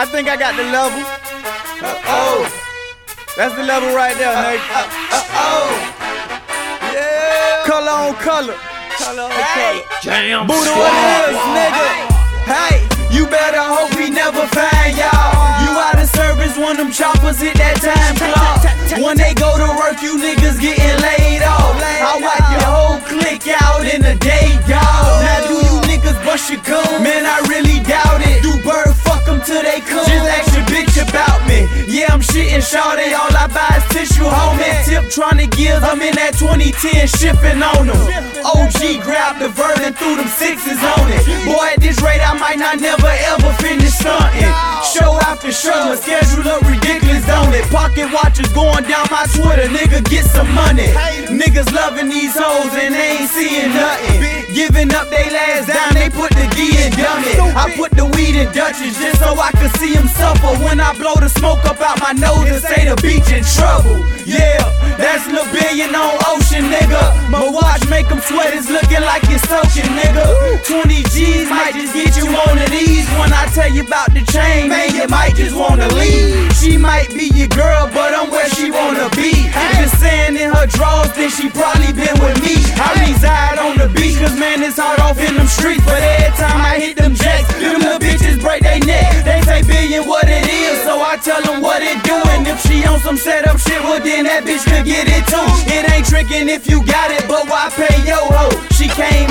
I think I got the level. Uh oh, that's the level right there, nigga. Uh, oh, yeah. Color on color. Color on color. Jam. Buddha is, nigga. Hey, you better hope we never find y'all. You out of service when them choppers hit that time clock. When they go to work, you niggas getting Yeah, shawty. All I buy is tissue, homie. Tip trying to give. I'm in that 2010 shipping on them. OG grabbed the vert and threw them sixes on it. Boy, at this rate, I might not never ever finish stunting. Show after show, my schedule look ridiculous, don't it? Pocket watches going down my Twitter, nigga, get some money. Niggas loving these hoes and they ain't seeing nothing. Giving up they last down, they put the D in dummy. I put the weed in Dutchess so I could see them suffer. When I blow the smoke up out my nose and say the beach in trouble. Yeah, that's Lil Billion on Ocean, nigga. My watch make them sweat, it's looking like it's soaking, nigga. 20 G's might just get you on the knees. When I tell you about the chain, man, you might just wanna leave. She might be your girl, but I'm where she wanna be. If it's sand in her drawers, then she probably been with me. I reside on the beach, cause man, it's hard tell them what it do. And if she on some setup shit, well then that bitch could get it too. It ain't tricking if you got it, but why pay yo ho? She came